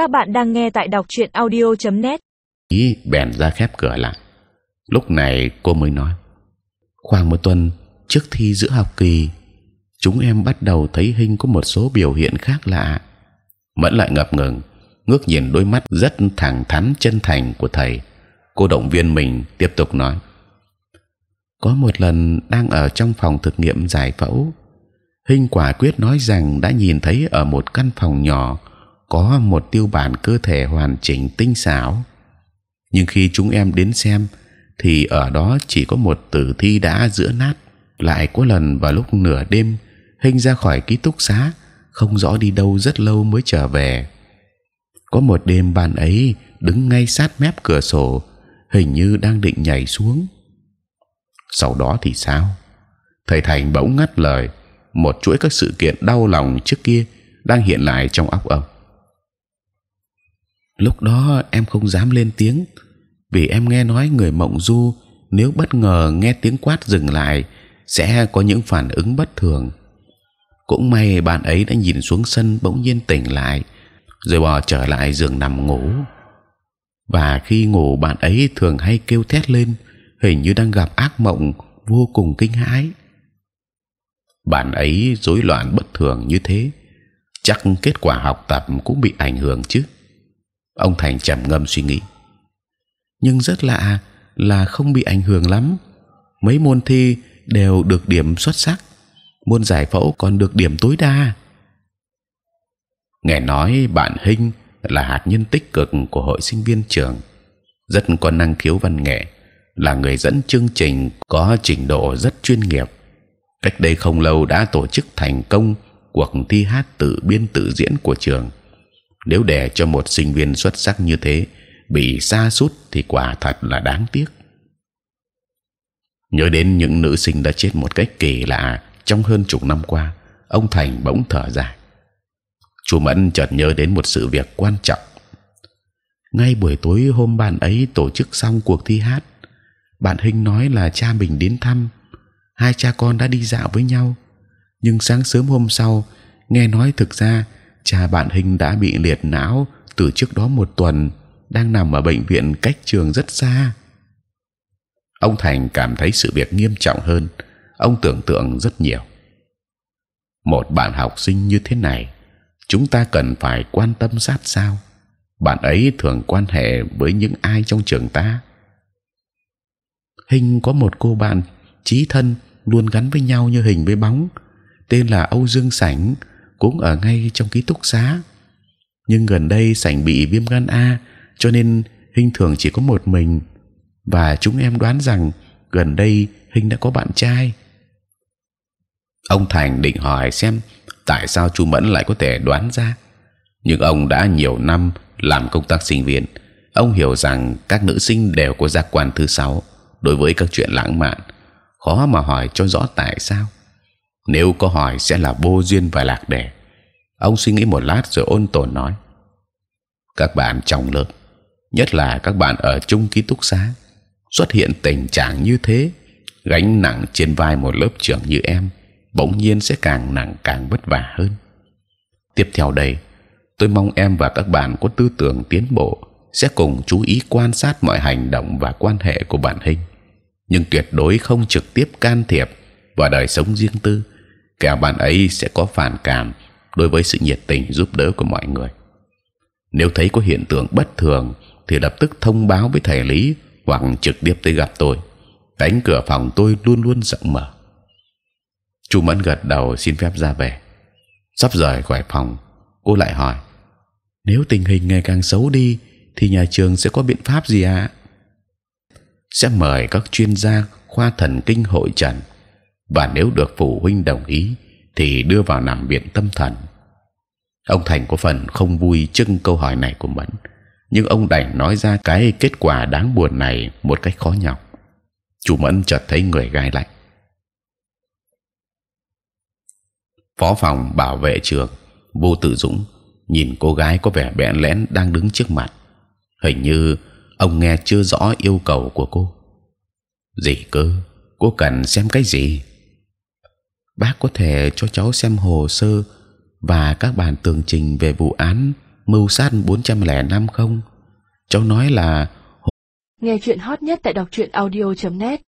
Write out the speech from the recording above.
Các bạn đang nghe tại đọc truyện audio.net. ý bèn ra khép cửa lại. Lúc này cô mới nói: khoảng một tuần trước thi giữa học kỳ, chúng em bắt đầu thấy hình có một số biểu hiện khác lạ. Mẫn lại ngập ngừng, ngước nhìn đôi mắt rất thẳng thắn chân thành của thầy. Cô động viên mình tiếp tục nói: có một lần đang ở trong phòng thực nghiệm giải phẫu, Hình quả quyết nói rằng đã nhìn thấy ở một căn phòng nhỏ có một tiêu bản cơ thể hoàn chỉnh tinh xảo. Nhưng khi chúng em đến xem, thì ở đó chỉ có một tử thi đã giữa nát. Lại có lần vào lúc nửa đêm, Hình ra khỏi ký túc xá, không rõ đi đâu rất lâu mới trở về. Có một đêm bạn ấy đứng ngay sát mép cửa sổ, hình như đang định nhảy xuống. Sau đó thì sao? Thầy Thành bỗng ngắt lời một chuỗi các sự kiện đau lòng trước kia đang hiện lại trong óc ông. Lúc đó em không dám lên tiếng vì em nghe nói người mộng du nếu bất ngờ nghe tiếng quát dừng lại sẽ có những phản ứng bất thường. Cũng may bạn ấy đã nhìn xuống sân bỗng nhiên tỉnh lại rồi bò trở lại giường nằm ngủ. Và khi ngủ bạn ấy thường hay kêu thét lên, hình như đang gặp ác mộng vô cùng kinh hãi bạn ấy rối loạn bất thường như thế chắc kết quả học tập cũng bị ảnh hưởng chứ ông thành trầm ngâm suy nghĩ. Nhưng rất lạ là không bị ảnh hưởng lắm. Mấy môn thi đều được điểm xuất sắc, môn giải phẫu còn được điểm tối đa. Nghe nói bạn Hinh là hạt nhân tích cực của hội sinh viên trường, rất có năng khiếu văn nghệ, là người dẫn chương trình có trình độ rất chuyên nghiệp. Cách đây không lâu đã tổ chức thành công cuộc thi hát tự biên tự diễn của trường. Nếu để cho một sinh viên xuất sắc như thế bị xa sút thì quả thật là đáng tiếc. Nhớ đến những nữ sinh đã chết một cách kỳ lạ trong hơn chục năm qua, ông Thành bỗng thở dài. Chu Mẫn chợt nhớ đến một sự việc quan trọng. Ngay buổi tối hôm bạn ấy tổ chức xong cuộc thi hát, bạn Hinh nói là cha mình đến thăm hai cha con đã đi dạo với nhau nhưng sáng sớm hôm sau nghe nói thực ra cha bạn hình đã bị liệt não từ trước đó một tuần, đang nằm ở bệnh viện cách trường rất xa. Ông thành cảm thấy sự việc nghiêm trọng hơn. Ông tưởng tượng rất nhiều. Một bạn học sinh như thế này, chúng ta cần phải quan tâm sát sao? Bạn ấy thường quan hệ với những ai trong trường ta? Hình có một cô bạn, chí thân, luôn gắn với nhau như hình với bóng. Tên là Âu Dương Sảnh cũng ở ngay trong ký túc xá. Nhưng gần đây Sảnh bị viêm gan A, cho nên hình thường chỉ có một mình. Và chúng em đoán rằng gần đây hình đã có bạn trai. Ông Thành định hỏi xem tại sao chú Mẫn lại có thể đoán ra. Nhưng ông đã nhiều năm làm công tác sinh viên. Ông hiểu rằng các nữ sinh đều có giác quan thứ sáu đối với các chuyện lãng mạn. Khó mà hỏi cho rõ tại sao. Nếu có hỏi sẽ là vô duyên và lạc đề. Ông suy nghĩ một lát rồi ôn tồn nói: các bạn trong lớp, nhất là các bạn ở chung ký túc xá, xuất hiện tình trạng như thế, gánh nặng trên vai một lớp trưởng như em, bỗng nhiên sẽ càng nặng càng vất vả hơn. Tiếp theo đây, tôi mong em và các bạn có tư tưởng tiến bộ, sẽ cùng chú ý quan sát mọi hành động và quan hệ của bản hình nhưng tuyệt đối không trực tiếp can thiệp vào đời sống riêng tư. Kẻo bạn ấy sẽ có phản cảm đối với sự nhiệt tình giúp đỡ của mọi người. Nếu thấy có hiện tượng bất thường, thì lập tức thông báo với thầy lý hoặc trực tiếp tới gặp tôi. Cánh cửa phòng tôi luôn luôn rộng mở. Chu Mẫn gật đầu xin phép ra về. Sắp rời khỏi phòng, cô lại hỏi: Nếu tình hình ngày càng xấu đi, thì nhà trường sẽ có biện pháp gì ạ? À? sẽ mời các chuyên gia khoa thần kinh hội trần và nếu được phụ huynh đồng ý thì đưa vào nằm viện tâm thần. Ông Thành có phần không vui trước câu hỏi này của Mẫn, nhưng ông đành nói ra cái kết quả đáng buồn này một cách khó nhọc. Chủ Mẫn chợt thấy người gai lạnh. Phó phòng bảo vệ trường vô tự dũng nhìn cô gái có vẻ bẽn lẽn đang đứng trước mặt, hình như ông nghe chưa rõ yêu cầu của cô gì cơ cô cần xem cái gì bác có thể cho cháu xem hồ sơ và các bản tường trình về vụ án mưu sát 405 không? Cháu nói là nghe chuyện hot nhất tại đọc truyện audio .net